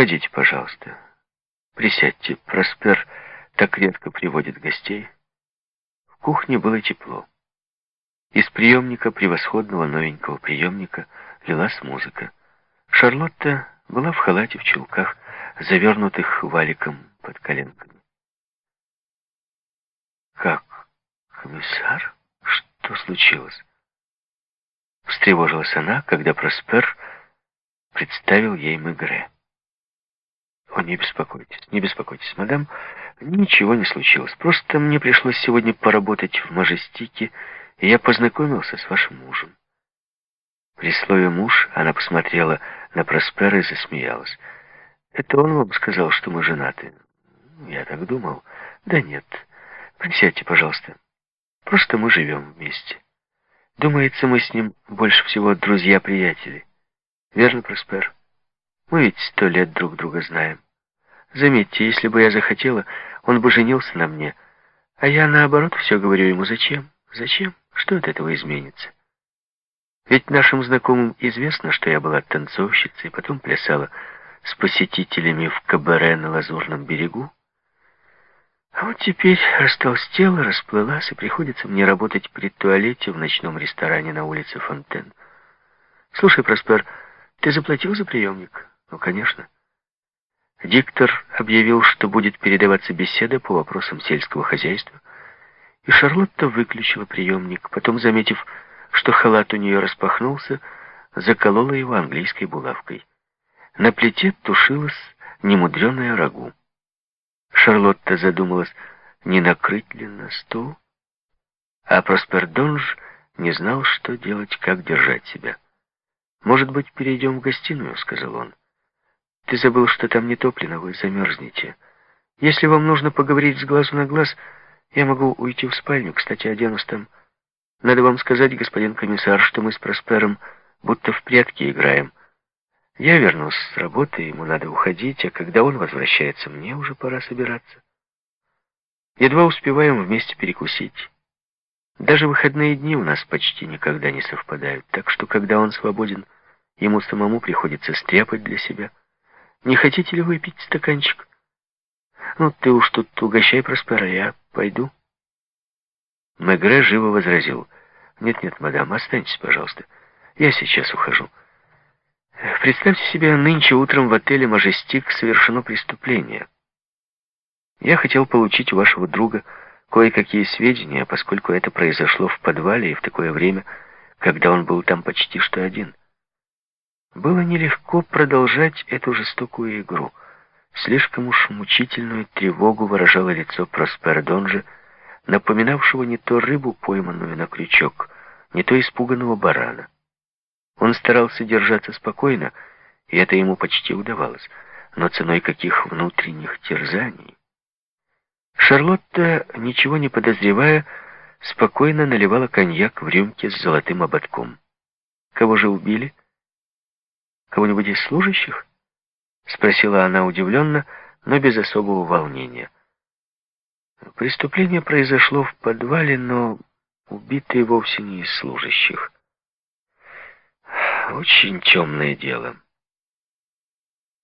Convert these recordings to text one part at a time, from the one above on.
Входите, пожалуйста. Присядьте. Проспер так редко приводит гостей. В кухне было тепло. Из приемника, превосходного новенького приемника, лилась музыка. Шарлотта была в халате, в чулках, завернутых валиком под коленками. «Как? Комиссар? Что случилось?» Встревожилась она, когда Проспер представил ей Мегре. «О, не беспокойтесь, не беспокойтесь, мадам, ничего не случилось. Просто мне пришлось сегодня поработать в Мажестике, и я познакомился с вашим мужем». При слове «муж» она посмотрела на Проспера и засмеялась. «Это он вам сказал, что мы женаты?» «Я так думал». «Да нет. Присядьте, пожалуйста. Просто мы живем вместе. Думается, мы с ним больше всего друзья-приятели. Верно, Проспер?» Мы ведь сто лет друг друга знаем. Заметьте, если бы я захотела, он бы женился на мне. А я, наоборот, все говорю ему, зачем? Зачем? Что от этого изменится? Ведь нашим знакомым известно, что я была танцовщицей, потом плясала с посетителями в кабаре на Лазурном берегу. А вот теперь растолстела, расплылась, и приходится мне работать при туалете в ночном ресторане на улице Фонтен. Слушай, Проспер, ты заплатил за приемник? Ну, конечно. Диктор объявил, что будет передаваться беседа по вопросам сельского хозяйства, и Шарлотта выключила приемник, потом, заметив, что халат у нее распахнулся, заколола его английской булавкой. На плите тушилась немудреная рагу. Шарлотта задумалась, не накрыть ли на стол, а Проспердонж не знал, что делать, как держать себя. «Может быть, перейдем в гостиную?» — сказал он. Ты забыл, что там не топлено, вы замерзнете. Если вам нужно поговорить с глазу на глаз, я могу уйти в спальню. Кстати, оденусь там. Надо вам сказать, господин комиссар, что мы с Проспером будто в прятки играем. Я вернусь с работы, ему надо уходить, а когда он возвращается, мне уже пора собираться. Едва успеваем вместе перекусить. Даже выходные дни у нас почти никогда не совпадают, так что, когда он свободен, ему самому приходится стряпать для себя — не хотите ли выпить стаканчик? Ну, ты уж тут угощай Проспера, я пойду. Мегре живо возразил. Нет-нет, мадам, останьтесь, пожалуйста. Я сейчас ухожу. Представьте себе, нынче утром в отеле «Мажестик» совершено преступление. Я хотел получить у вашего друга кое-какие сведения, поскольку это произошло в подвале и в такое время, когда он был там почти что один. Было нелегко продолжать эту жестокую игру. Слишком уж мучительную тревогу выражало лицо Проспера Донжа, напоминавшего не то рыбу, пойманную на крючок, не то испуганного барана. Он старался держаться спокойно, и это ему почти удавалось, но ценой каких внутренних терзаний. Шарлотта, ничего не подозревая, спокойно наливала коньяк в рюмке с золотым ободком. Кого же убили? Кого-нибудь из служащих? Спросила она удивленно, но без особого волнения. Преступление произошло в подвале, но убитые вовсе не из служащих. Очень темное дело.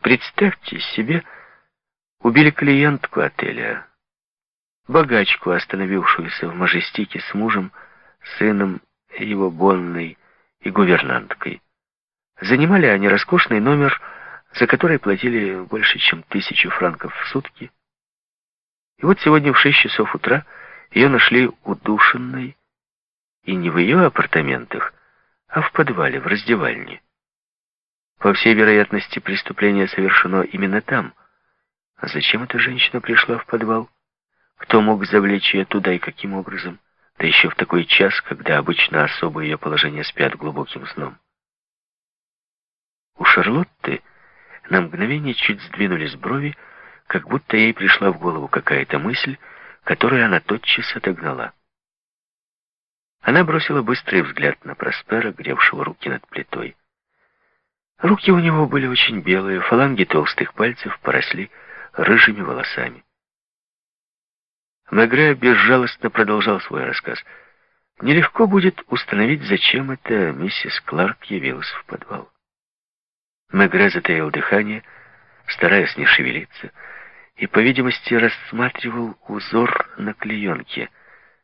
Представьте себе, убили клиентку отеля, богачку, остановившуюся в Мажестике с мужем, сыном, его бонной и гувернанткой. Занимали они роскошный номер, за который платили больше, чем тысячу франков в сутки. И вот сегодня в шесть часов утра ее нашли удушенной, и не в ее апартаментах, а в подвале, в раздевальне. По всей вероятности, преступление совершено именно там. А зачем эта женщина пришла в подвал? Кто мог завлечь ее туда и каким образом? Да еще в такой час, когда обычно особо ее положение спят глубоким сном. У Шарлотты на мгновение чуть сдвинулись брови, как будто ей пришла в голову какая-то мысль, которую она тотчас отогнала. Она бросила быстрый взгляд на Проспера, гревшего руки над плитой. Руки у него были очень белые, фаланги толстых пальцев поросли рыжими волосами. Мегре безжалостно продолжал свой рассказ. Нелегко будет установить, зачем эта миссис Кларк явилась в подвал. Мегре затаил дыхание стараясь не шевелиться, и, по видимости, рассматривал узор на клеенке —